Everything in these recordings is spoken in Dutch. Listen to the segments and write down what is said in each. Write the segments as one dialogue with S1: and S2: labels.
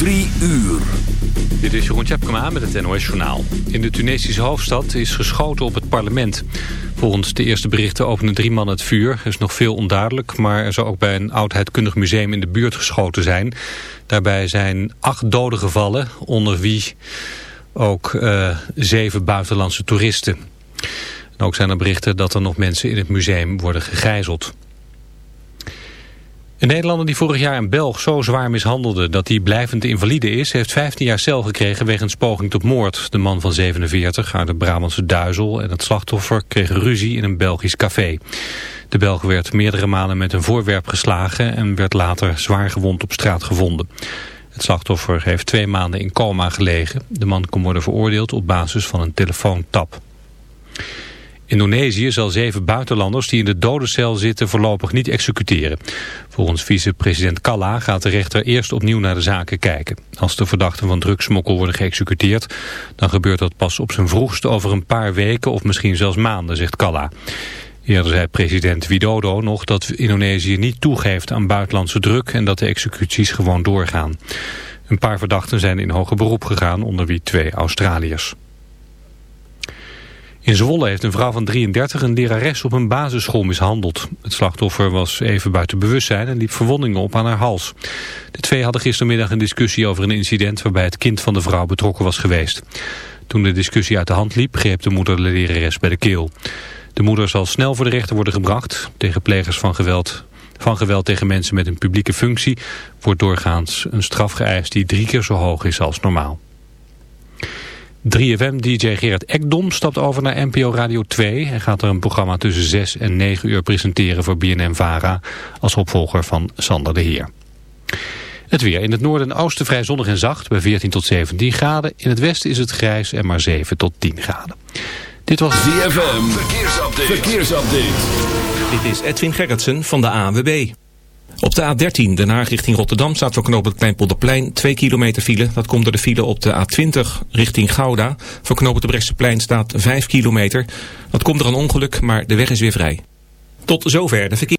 S1: Drie uur.
S2: Dit is Jeroen Tjepkema met het NOS Journaal. In de Tunesische hoofdstad is geschoten op het parlement. Volgens de eerste berichten openen drie mannen het vuur. Er is nog veel onduidelijk, maar er zou ook bij een oudheidkundig museum in de buurt geschoten zijn. Daarbij zijn acht doden gevallen, onder wie ook uh, zeven buitenlandse toeristen. En ook zijn er berichten dat er nog mensen in het museum worden gegijzeld. Een Nederlander die vorig jaar een Belg zo zwaar mishandelde dat hij blijvend invalide is, heeft 15 jaar cel gekregen wegens poging tot moord. De man van 47 uit de Brabantse Duizel en het slachtoffer kregen ruzie in een Belgisch café. De Belg werd meerdere malen met een voorwerp geslagen en werd later zwaar gewond op straat gevonden. Het slachtoffer heeft twee maanden in coma gelegen. De man kon worden veroordeeld op basis van een telefoontap. Indonesië zal zeven buitenlanders die in de dodencel zitten voorlopig niet executeren. Volgens vicepresident Kalla gaat de rechter eerst opnieuw naar de zaken kijken. Als de verdachten van drugsmokkel worden geëxecuteerd, dan gebeurt dat pas op zijn vroegst over een paar weken of misschien zelfs maanden, zegt Kalla. Eerder zei president Widodo nog dat Indonesië niet toegeeft aan buitenlandse druk en dat de executies gewoon doorgaan. Een paar verdachten zijn in hoger beroep gegaan, onder wie twee Australiërs. In Zwolle heeft een vrouw van 33 een lerares op een basisschool mishandeld. Het slachtoffer was even buiten bewustzijn en liep verwondingen op aan haar hals. De twee hadden gistermiddag een discussie over een incident waarbij het kind van de vrouw betrokken was geweest. Toen de discussie uit de hand liep, greep de moeder de lerares bij de keel. De moeder zal snel voor de rechter worden gebracht. Tegen plegers van geweld, van geweld tegen mensen met een publieke functie wordt doorgaans een straf geëist die drie keer zo hoog is als normaal. 3FM-dj Gerard Ekdom stapt over naar NPO Radio 2 en gaat er een programma tussen 6 en 9 uur presenteren voor BNM-VARA als opvolger van Sander de Heer. Het weer. In het noorden en oosten vrij zonnig en zacht bij 14 tot 17 graden. In het westen is het grijs en maar 7 tot 10 graden. Dit was
S1: DFM. Verkeersupdate. Verkeersupdate.
S3: Dit is Edwin Gerritsen van de ANWB. Op de A13, Den richting Rotterdam, staat voor knooppunt Kleinpolderplein 2 kilometer file. Dat komt door de file op de A20 richting Gouda. Voor knooppunt de staat 5 kilometer. Dat komt door een ongeluk, maar de weg is weer vrij. Tot zover de verkeer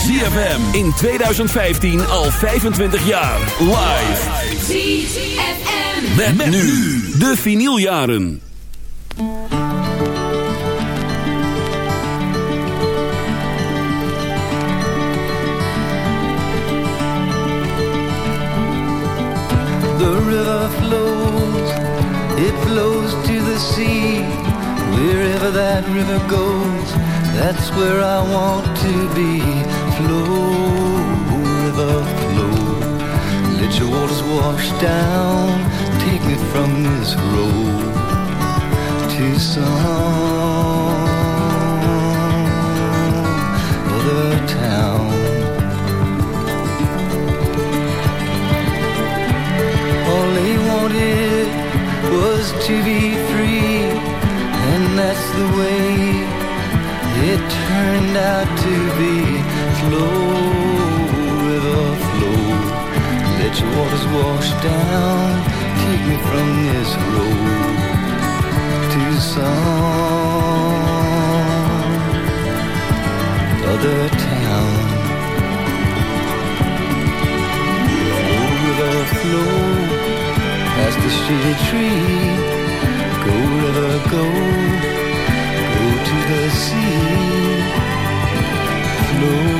S1: ZFM in 2015 al 25 jaar. Live. ZFM. Met, met nu de vinyljaren.
S4: The river flows, it flows to the sea. Wherever that river goes, that's where I want to be. flow, river flow. Let your waters wash down, take me from this road to some other town. All he wanted was to be free, and that's the way it turned out to be flow, river flow. Let your waters wash down Take me from this road To some other town. Oh, river flow Past the shady tree. Go, river, go. Go to the sea. Flow.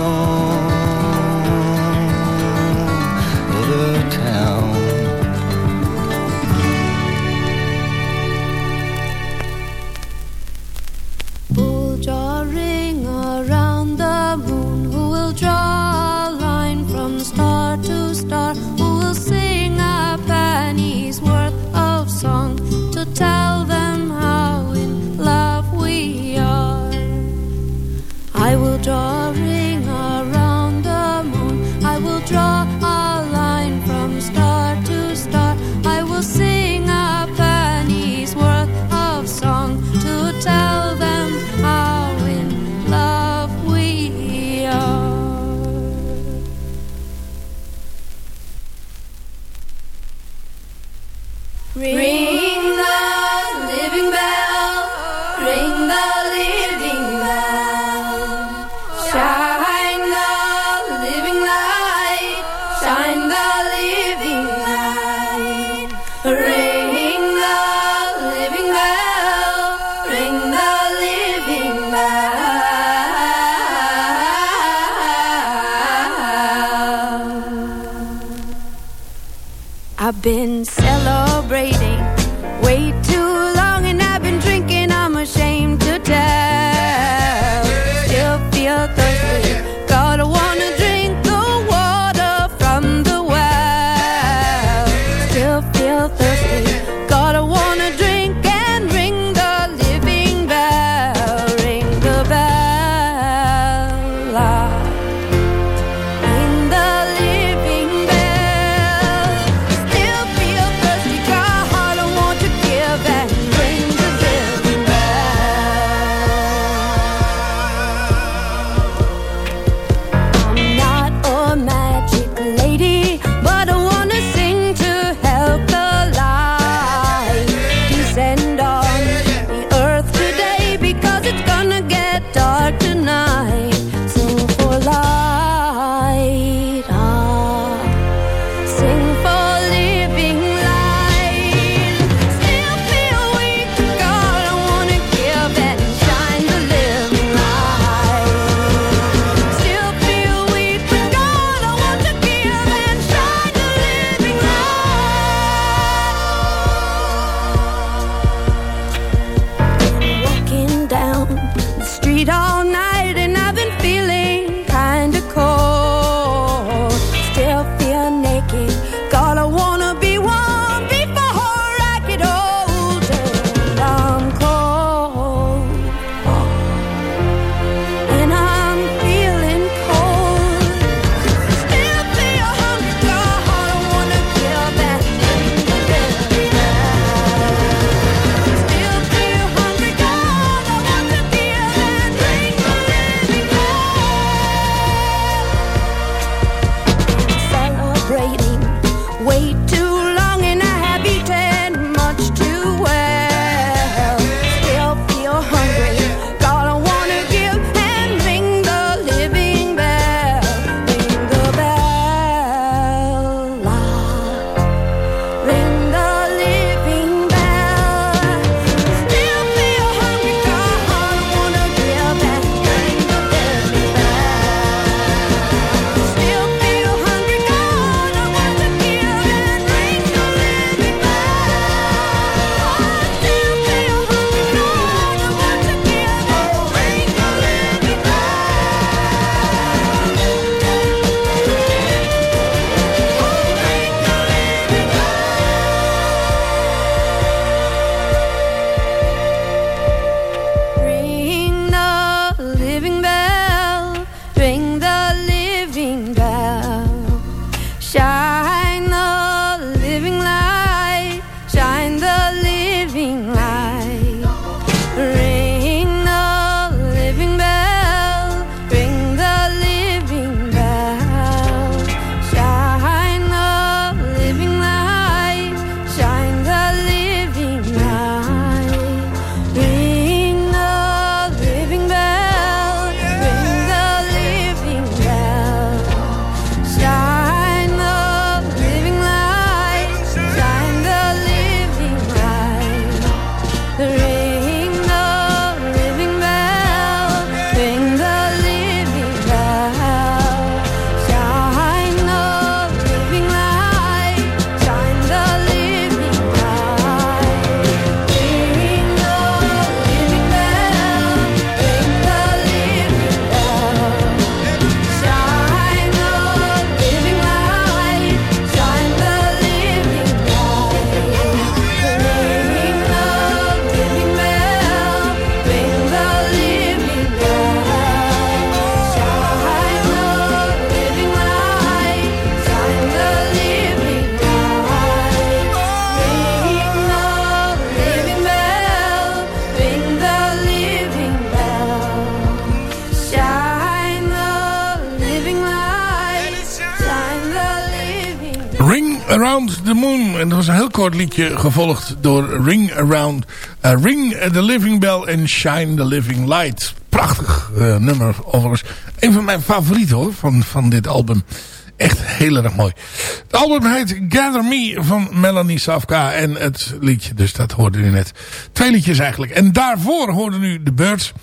S5: been
S6: selling liedje gevolgd door Ring Around. Uh, Ring the Living Bell and Shine the Living Light. Prachtig uh, nummer overigens. Een van mijn favorieten hoor, van, van dit album. Echt heel erg mooi. Het album heet Gather Me van Melanie Safka. En het liedje, dus dat hoorde u net. Twee liedjes eigenlijk. En daarvoor hoorden u The Birds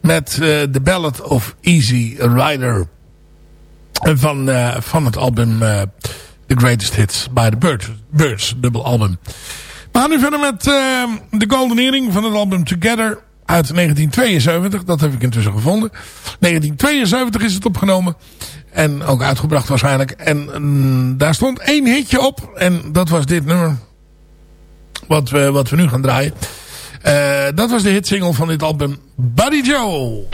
S6: met uh, The Ballad of Easy Rider. Van, van het album The Greatest Hits by The Birds. Birds, dubbel album. We gaan nu verder met The Golden Earring van het album Together uit 1972. Dat heb ik intussen gevonden. 1972 is het opgenomen. En ook uitgebracht waarschijnlijk. En mm, daar stond één hitje op. En dat was dit nummer. Wat we, wat we nu gaan draaien. Uh, dat was de hitsingle van dit album. Buddy Joe.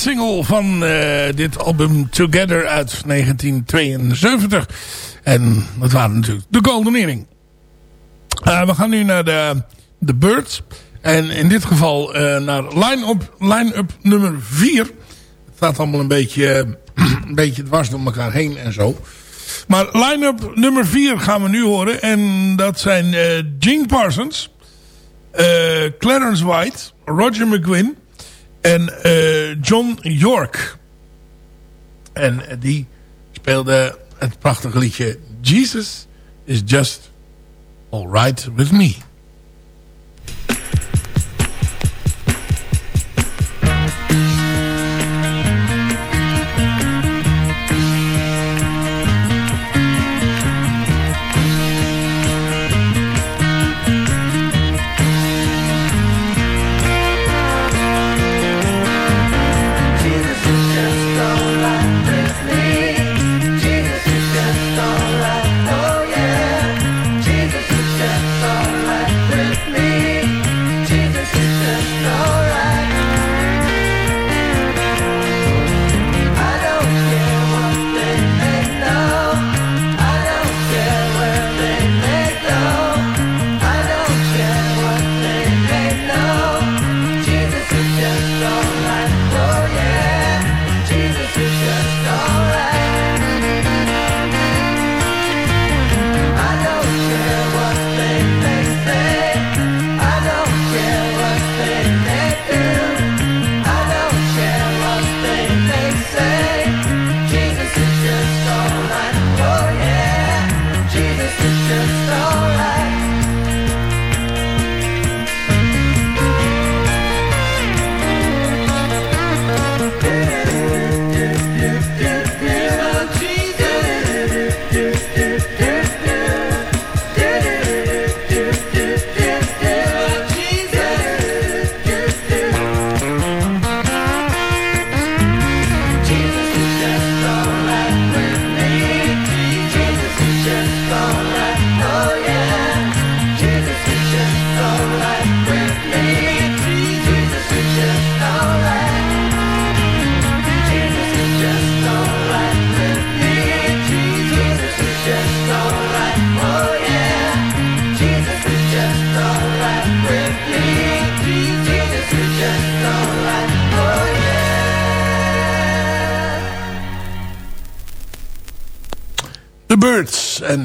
S6: Hitsingle van uh, dit album Together uit 1972. En dat waren natuurlijk de Golden Earring. Uh, we gaan nu naar de, de Birds. En in dit geval uh, naar line-up line -up nummer 4. Het staat allemaal een beetje
S4: een beetje dwars door elkaar heen en zo. Maar line-up nummer 4 gaan we nu horen. En dat zijn Gene Parsons, Clarence White, Roger McGuinn en uh, John York. En die speelde het prachtige liedje Jesus is just alright with me.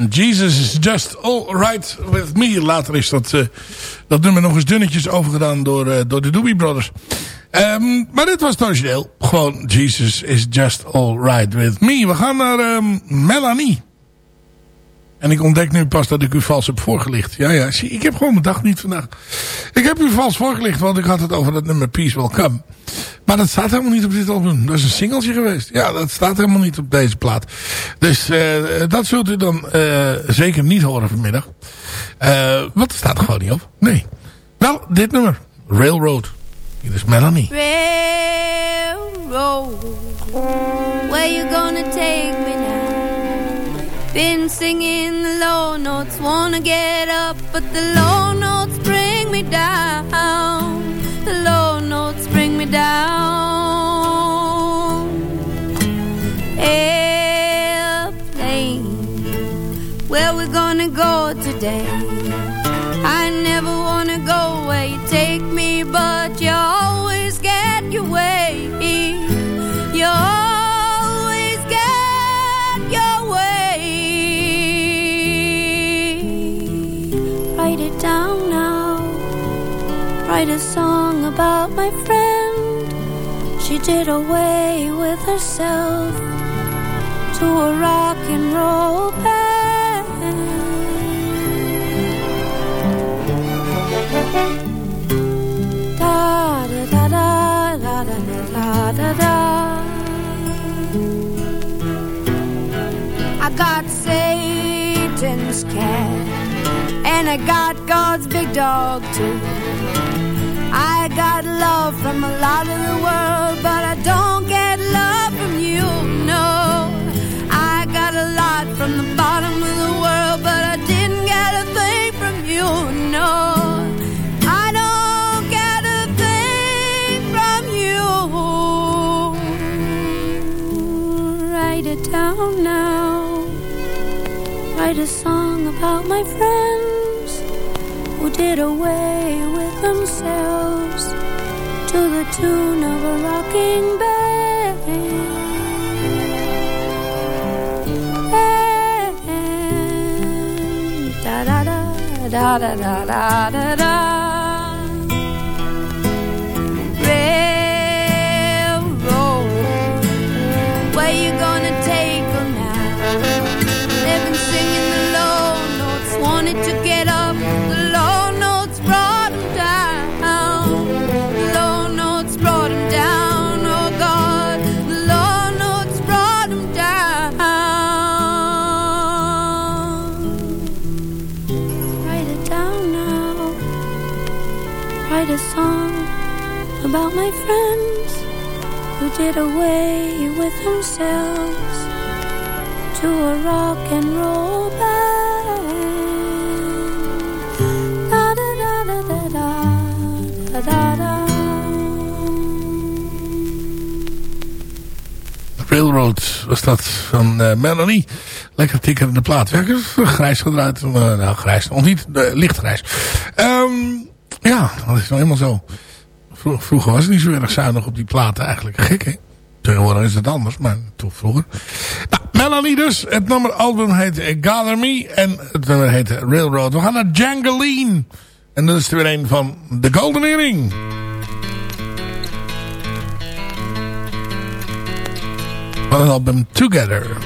S4: Jesus is just all right with me. Later is dat, uh, dat nummer nog eens dunnetjes overgedaan door, uh, door de Doobie Brothers. Um, maar dit was het origineel. Gewoon Jesus is just all right with me. We gaan naar um, Melanie. En ik ontdek nu pas dat ik u vals heb voorgelicht. Ja, ja, zie, ik heb gewoon mijn dag niet vandaag. Ik heb u vals voorgelicht, want ik had het over dat nummer Peace Will Come. Maar dat staat helemaal niet op dit album. Dat is een singeltje geweest. Ja, dat staat helemaal niet op deze plaat. Dus uh, dat zult u dan uh, zeker niet horen vanmiddag. Uh, want staat er gewoon niet op. Nee. Wel, dit nummer. Railroad. Hier is Melanie.
S5: Railroad. Where you gonna take me now? Been singing the low notes, wanna get up, but the low notes bring me down. Down. Airplane, where we gonna go today? I never wanna go where you take me, but you always get your way. You always get your way. Write it down now. Write a song about my friend. Did away with herself to a rock and roll band. Da da da da da da da da da. I got Satan's cat, and I got God's big dog too. Got love from a lot of the world, but I don't get love from you, no. I got a lot from the bottom of the world, but I didn't get a thing from you, no. I don't get a thing from you. Write it down now. Write a song about my friends who did away with to the tune of a rocking bed. Da da da da da da da da. Railroad, where you gonna take 'em now? They've been singing the low notes, wanted to get. about my friends who did away with themselves to a rock and roll band. Da da da da da da da da. da.
S6: Railroad was dat van uh, Melanie. Lekker tikkerende plaatwerkers. Grijs gedraaid. Uh, eh, nou, grijs. of niet uh, lichtgrijs. Um, ja, dat is nou helemaal zo. Vro- vroeger was het niet zo erg zuinig op die platen eigenlijk. Gek, hè? Tegenwoordig is het anders, maar toch vroeger. Nou, Melanie dus. Het nummer album heet Gather Me. En het nummer heet Railroad. We gaan naar Jangaleen. En dat is er weer een van The Golden Earring. Van het album Together.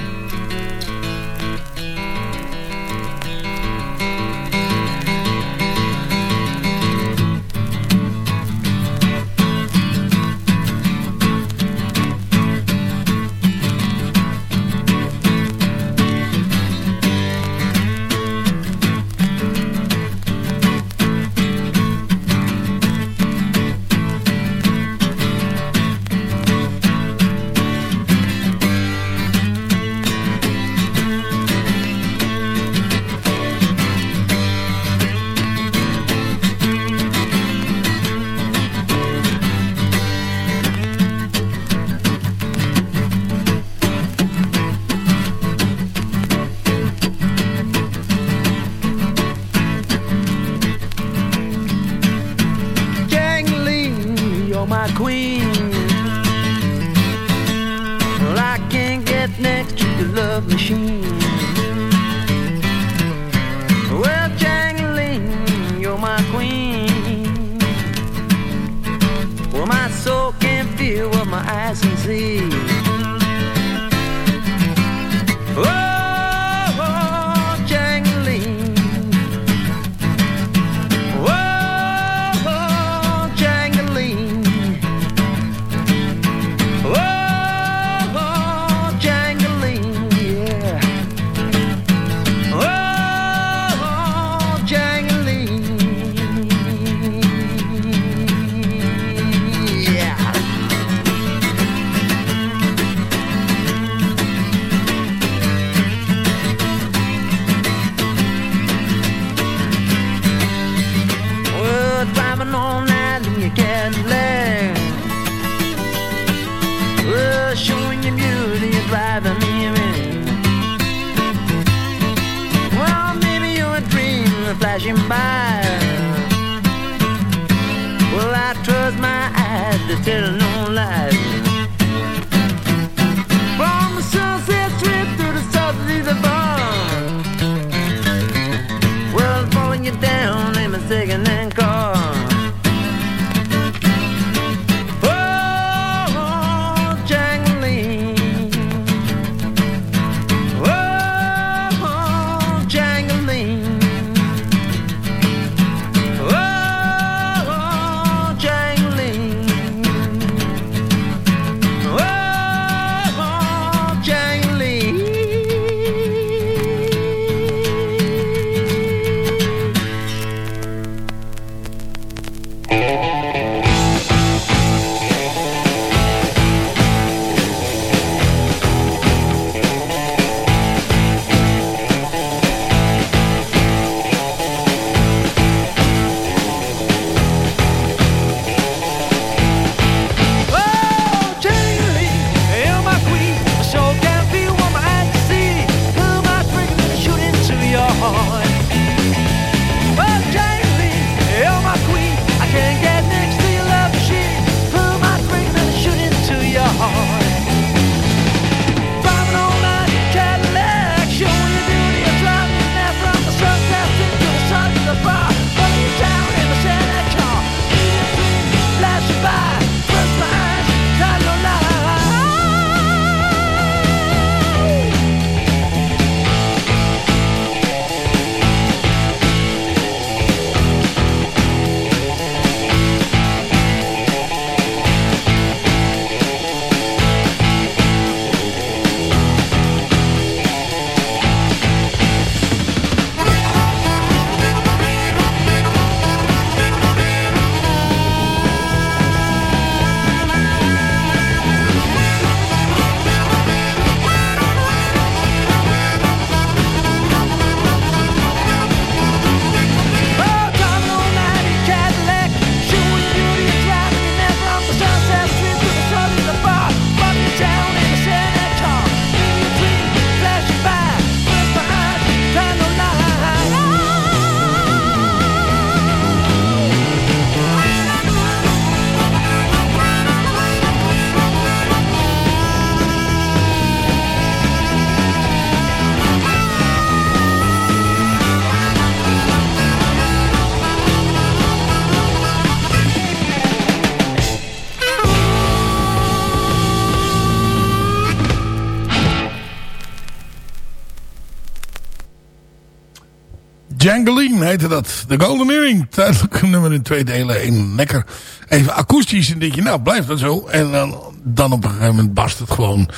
S5: Jangeline heette dat. De Golden Earring. Tijdelijk nummer in twee delen. Een lekker even akoestisch. En denk nou blijft dat zo. En dan, dan op een gegeven moment barst het gewoon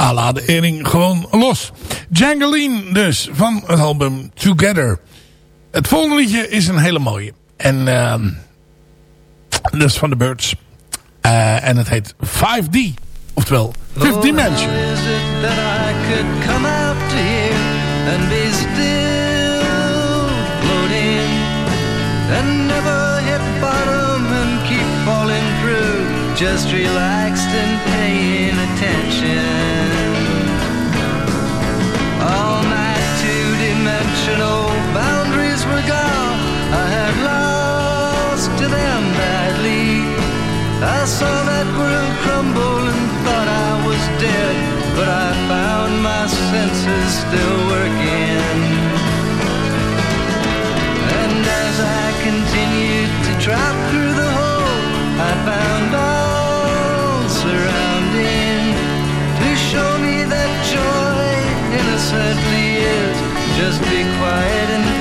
S5: à la de Earring gewoon los. Jangeline dus van het album Together. Het volgende liedje is een hele mooie. En uh, dat is van The Birds. Uh, en het heet 5D. Oftewel, Fifth Dimension.
S4: how and never hit bottom and keep falling through, just relaxed and paying attention. All my two-dimensional boundaries were gone. I had lost to them badly. I saw that world crumble and thought I was dead, but I found my senses still working. Drop through the hole, I found all surrounding to show me that joy innocently is. Just be quiet and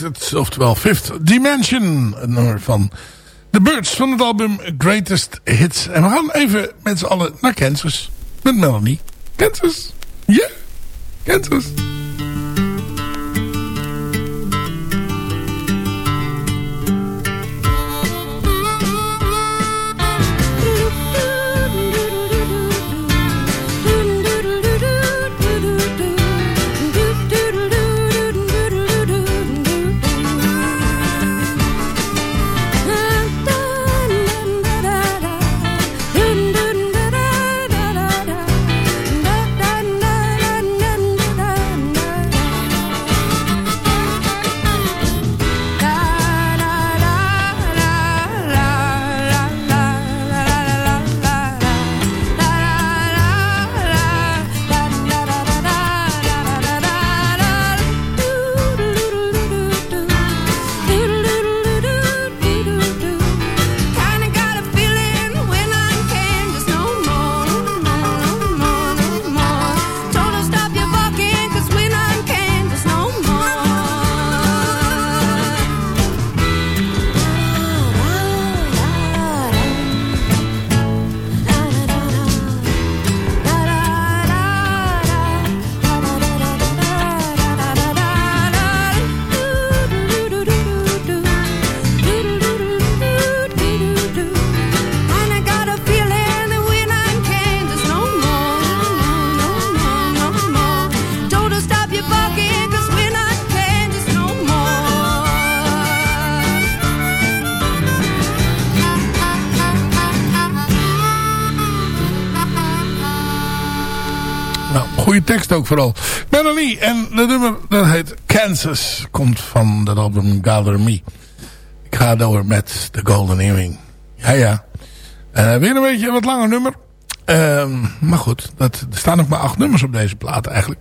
S5: het, oftewel Fifth Dimension. Het nummer van The Birds van het album Greatest Hits. En we gaan even met z'n allen naar Kansas. Met Melanie. Kansas. Ja, yeah. Kansas. Tekst ook vooral. Melanie en de nummer dat heet Kansas. Komt van dat album Gather Me.
S6: ik ga door met The Golden Earring. Ja, ja. Uh, weer een beetje een wat langer nummer. Uh, maar goed, dat, er staan nog maar acht nummers op deze plaat eigenlijk.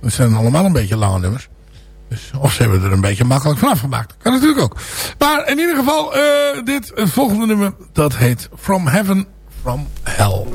S6: Dat zijn allemaal een beetje lange nummers. Dus, of ze hebben er een beetje makkelijk vanaf gemaakt. Kan natuurlijk ook. Maar in ieder geval, uh, dit volgende nummer, dat heet From Heaven, From Hell.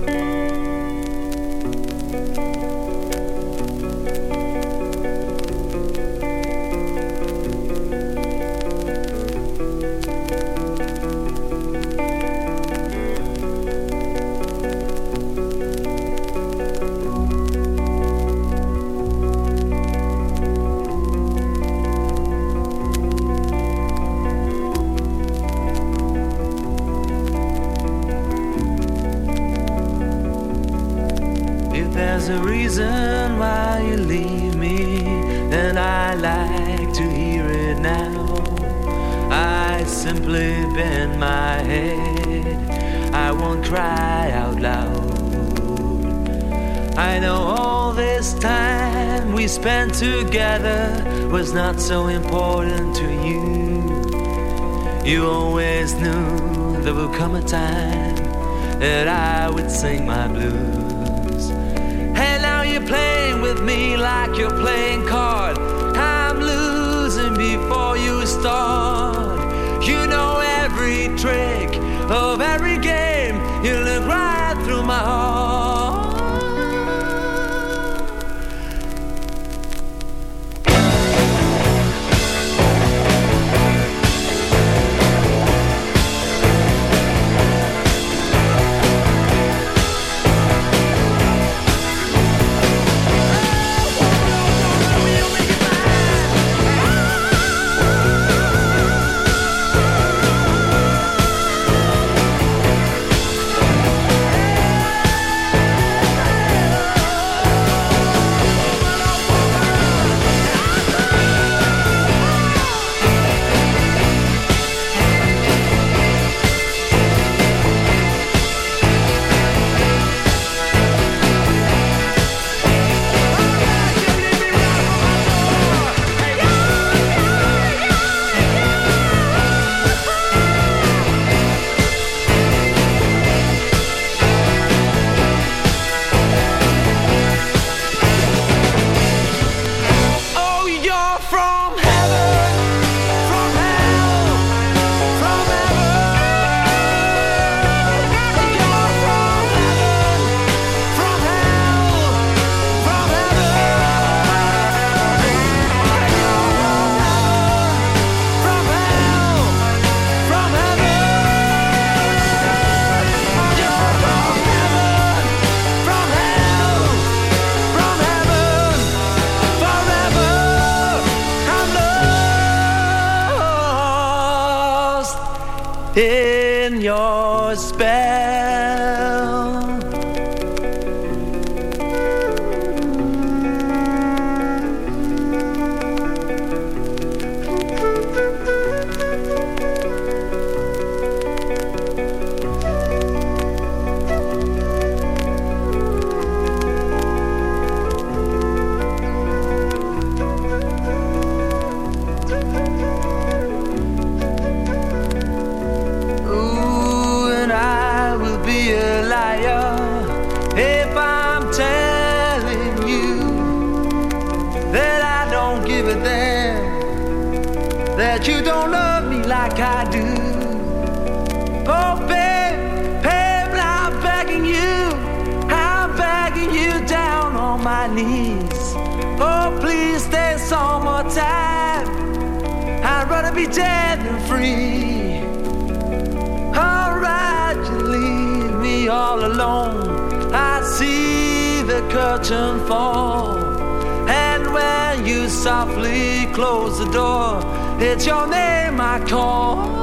S4: curtain fall. And when you softly close the door,
S7: it's your name I call.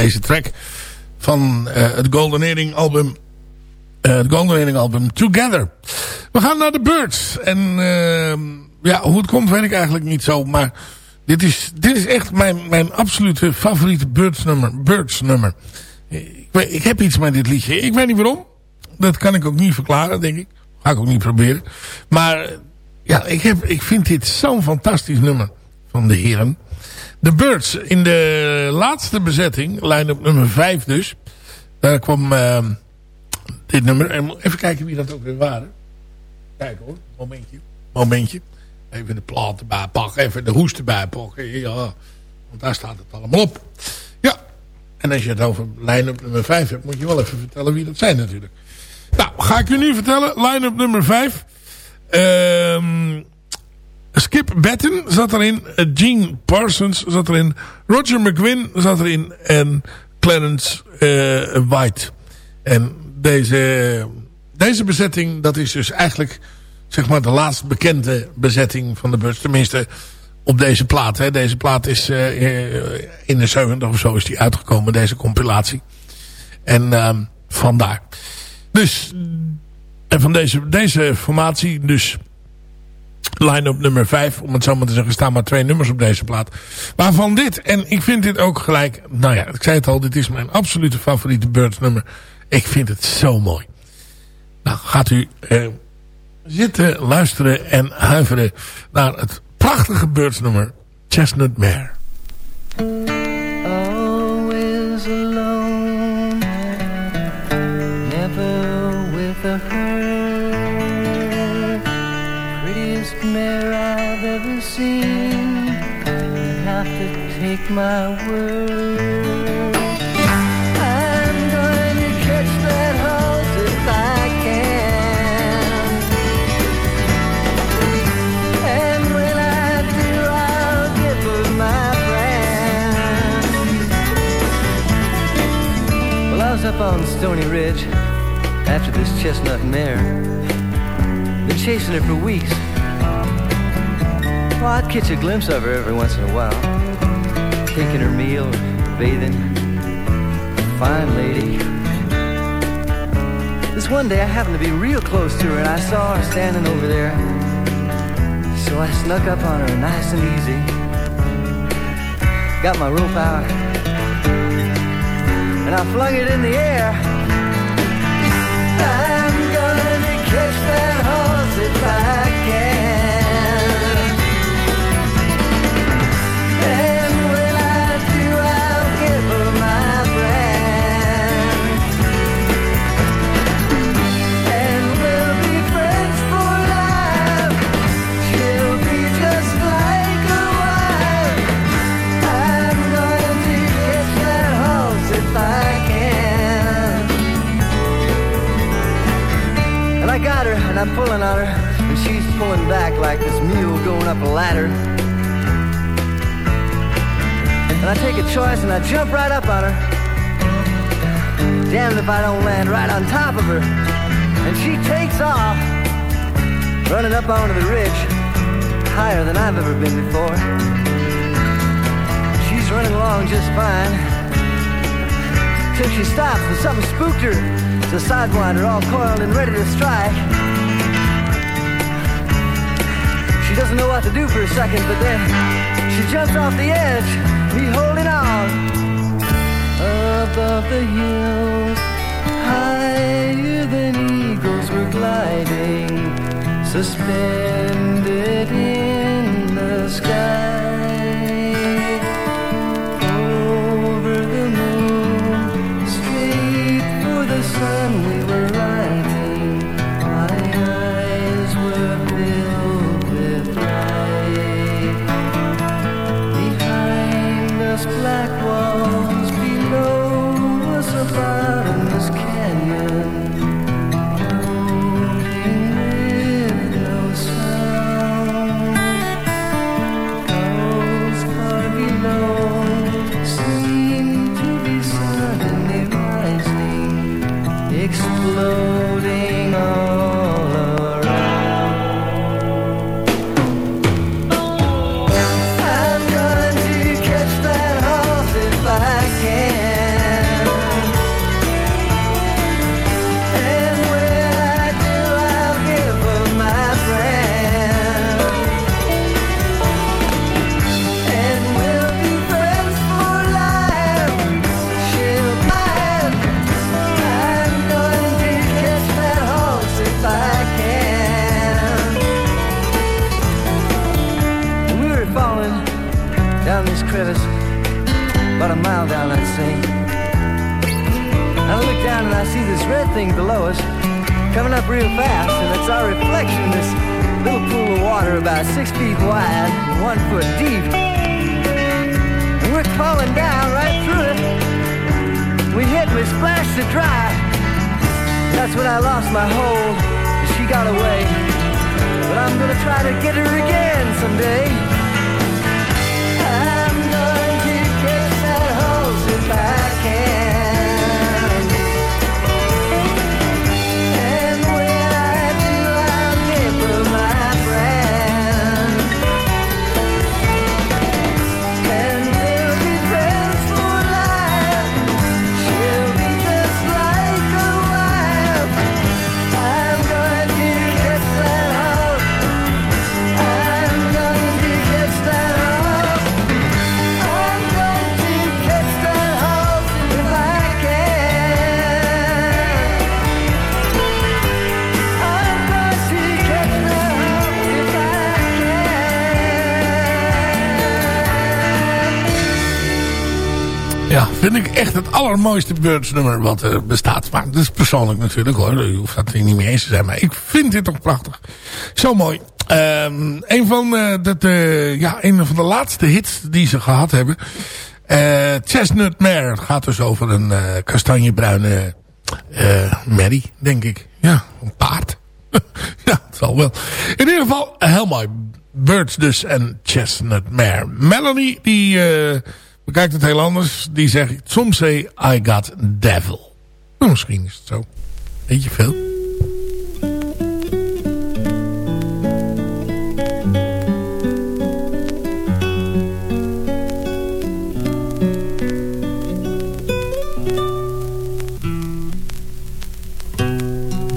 S7: Deze track van het Golden Earring album. het Golden Earring album Together. We gaan naar de Birds. En ehm, ja, hoe het komt weet ik eigenlijk niet zo. Maar dit is, dit is echt mijn, mijn absolute favoriete Birds nummer. Birds nummer. Ik, ik heb iets met dit liedje. Ik weet niet waarom. Dat kan ik ook niet verklaren, denk ik. Ga ik ook niet proberen. Maar ja, ik, heb, ik vind dit zo'n fantastisch nummer van de heren. De Birds in de laatste bezetting, lijn op nummer 5 dus. Daar kwam uh, dit nummer. En even kijken wie dat ook weer waren. Kijk hoor, momentje. Momentje. Even de plaat erbij pakken, even de hoest erbij pakken. Ja, want daar staat het allemaal op. Ja, en als je het over lijn op nummer 5 hebt, moet je wel even vertellen wie dat zijn natuurlijk. Nou, ga ik u nu vertellen. Line-up nummer 5. Ehm, Skip Batten zat erin. Gene Parsons zat erin. Roger McGuinn zat erin. En Clarence uh, White. En deze, deze bezetting, dat is dus eigenlijk zeg maar de laatst bekende bezetting van de bus. Tenminste, op deze plaat. Hè. Deze plaat is uh, in de 70 of zo is die uitgekomen, deze compilatie. En uh, vandaar. Dus, en van deze, deze formatie, dus line-up nummer 5, om het zo maar te zeggen, staan maar twee nummers op deze plaat. Waarvan dit, en ik vind dit ook gelijk, nou ja, ik zei het al, dit is mijn absolute favoriete Birds nummer. Ik vind het zo mooi. Nou, gaat u eh, zitten, luisteren en huiveren naar het prachtige Birds nummer Chestnut Mare.
S4: My word. I'm going to catch that horse if I can. And when I do, I'll give her my brand. Well, I was up on Stony Ridge after this chestnut mare. Been chasing her for weeks. Well, I'd catch a glimpse of her every once in a while. Taking her meal, bathing. Fine lady. This one day I happened to be real close to her and I saw her standing over there. So I snuck up on her nice and easy. Got my rope out. And I flung it in the air. I'm gonna catch that horse if I can. Choice, and I jump right up on her. Damned if I don't land right on top of her. And she takes off, running up onto the ridge, higher than I've ever been before. She's running along just fine. Till she stops and something spooked her. It's a sidewinder all coiled and ready to strike. She doesn't know what to do for a second, but then she jumps off the edge, me holding. Above the hills, higher than eagles were gliding, suspended in the sky.
S7: Allermooiste Birds nummer wat er bestaat. Maar dat is persoonlijk natuurlijk hoor. Je hoeft dat niet mee eens te zijn. Maar ik vind dit toch prachtig. Zo mooi. Ehm, een, van, eh, eh, ja, een van de laatste hits die ze gehad hebben. eh, Chestnut Mare. Het gaat dus over een eh, kastanjebruine eh Mary, denk ik. Ja, een paard. ja, het zal wel. In ieder geval, heel mooi. Birds dus en Chestnut Mare. Melanie, die bekijkt het heel anders. Die zegt, soms say I got devil. Nou, misschien is het zo. Weet je veel?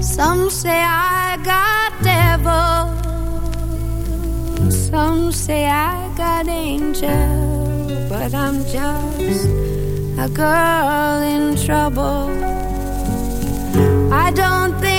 S5: Some say I got devil. Some say I got angel. But I'm just a girl in trouble. I don't think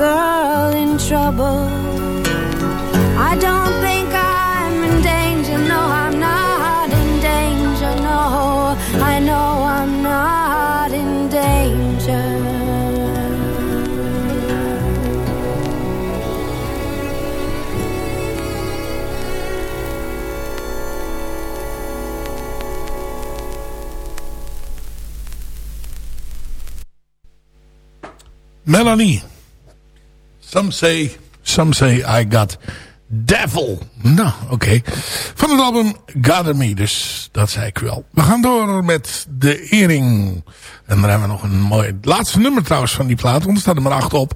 S5: girl in trouble. I don't think I'm in danger. No, I'm not in danger. No, I know I'm not in danger.
S6: Melanie. Some say, some say I got devil. Nou, oké. Van het album Gather Me, dus dat zei ik wel. We gaan door met de Ering. En dan hebben we nog een mooi... laatste nummer trouwens van die plaat, want er staat er maar acht op.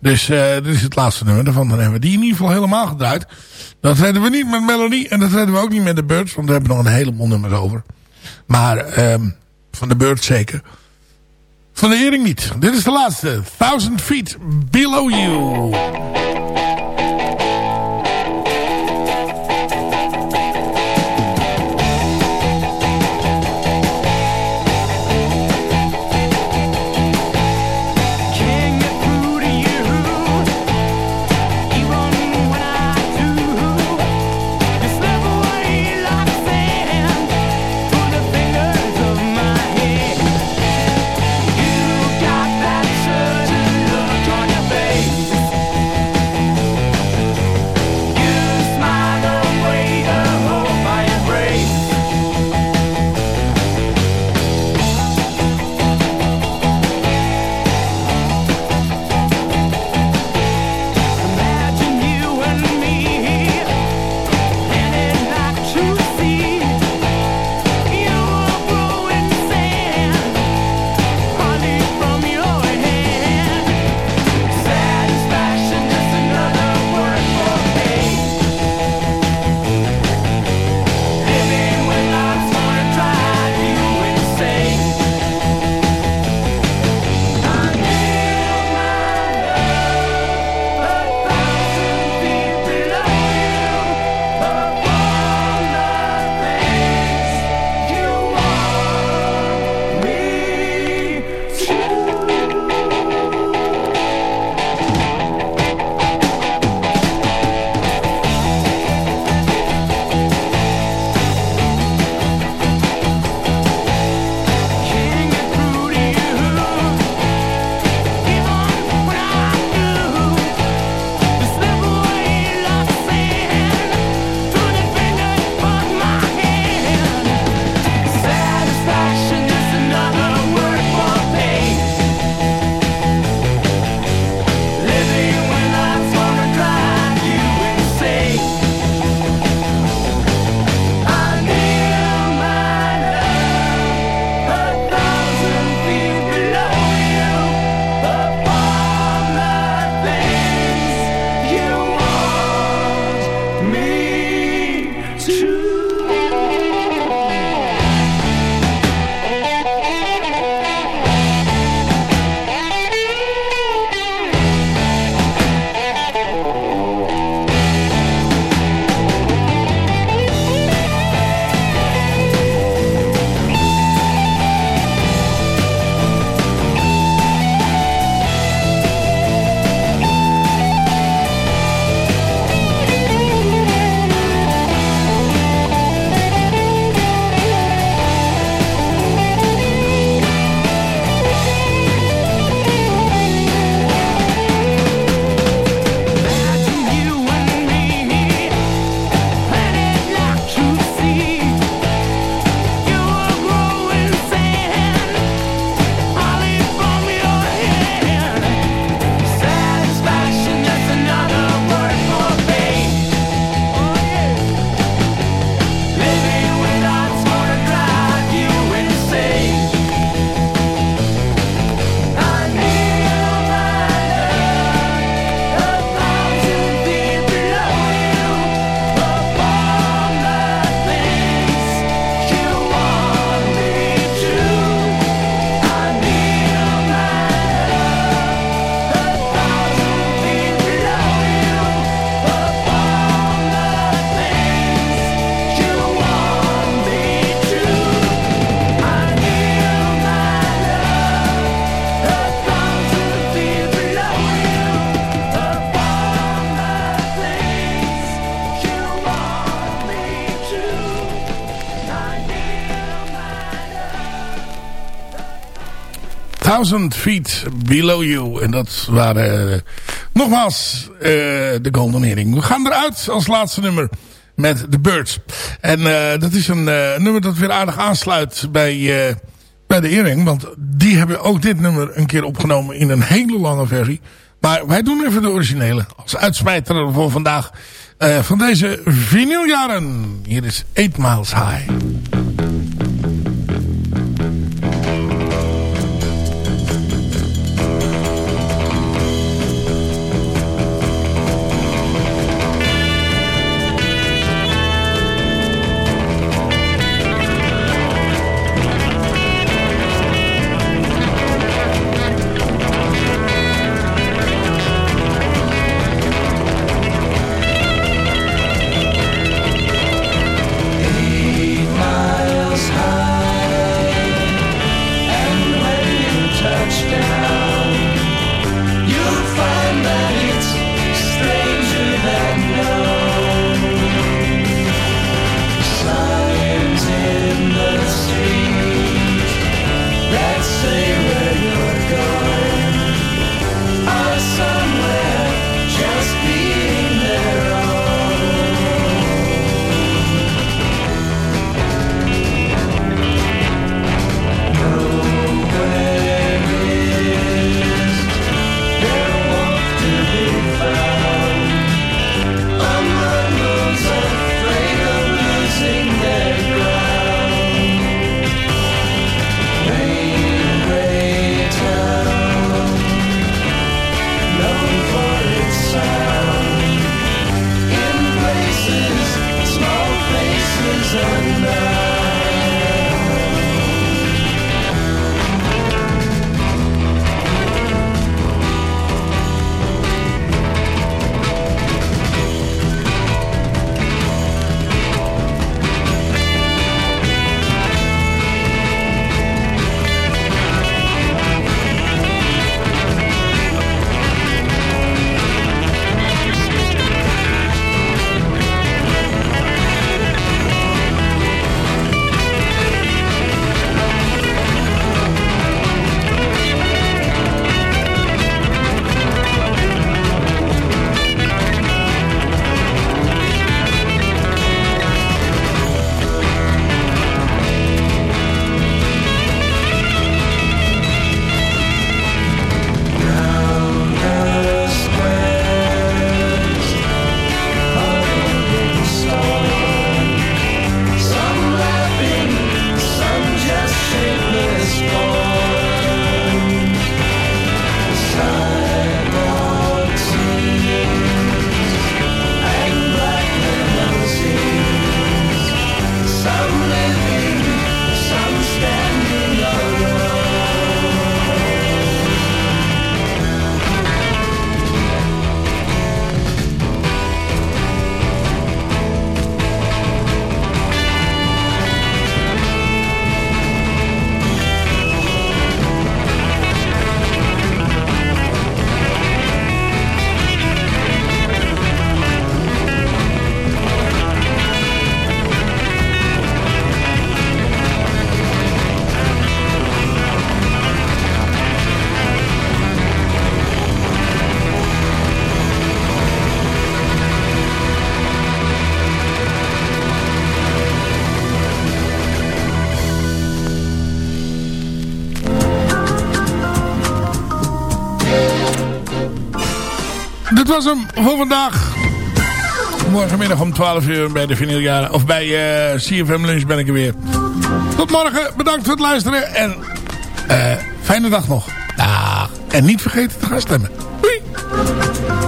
S6: Dus uh, dit is het laatste nummer daarvan. Dan hebben we die in ieder geval helemaal gedraaid. Dat redden we niet met Melanie en dat redden we ook niet met de Birds, want we hebben nog een heleboel nummers over. Maar um, van de Birds zeker. Van de Ering niet. Dit is de laatste. Thousand Feet Below You. Thousand Feet Below You. En dat waren uh, nogmaals uh, de Golden Earring. We gaan eruit als laatste nummer met The Birds. En uh, dat is een nummer dat weer aardig aansluit bij bij de Earring. Want die hebben ook dit nummer een keer opgenomen in een hele lange versie. Maar wij doen even de originele. Als uitsmijter voor vandaag. Van deze vinyljaren. Hier is 8 Miles High. Was hem voor vandaag. Morgenmiddag om 12 uur bij de vinyljaren. Of bij uh, eh, CFM Lunch ben ik er weer. Tot morgen. Bedankt voor het luisteren. En uh, fijne dag nog. Dag. En niet vergeten te gaan stemmen. Doei.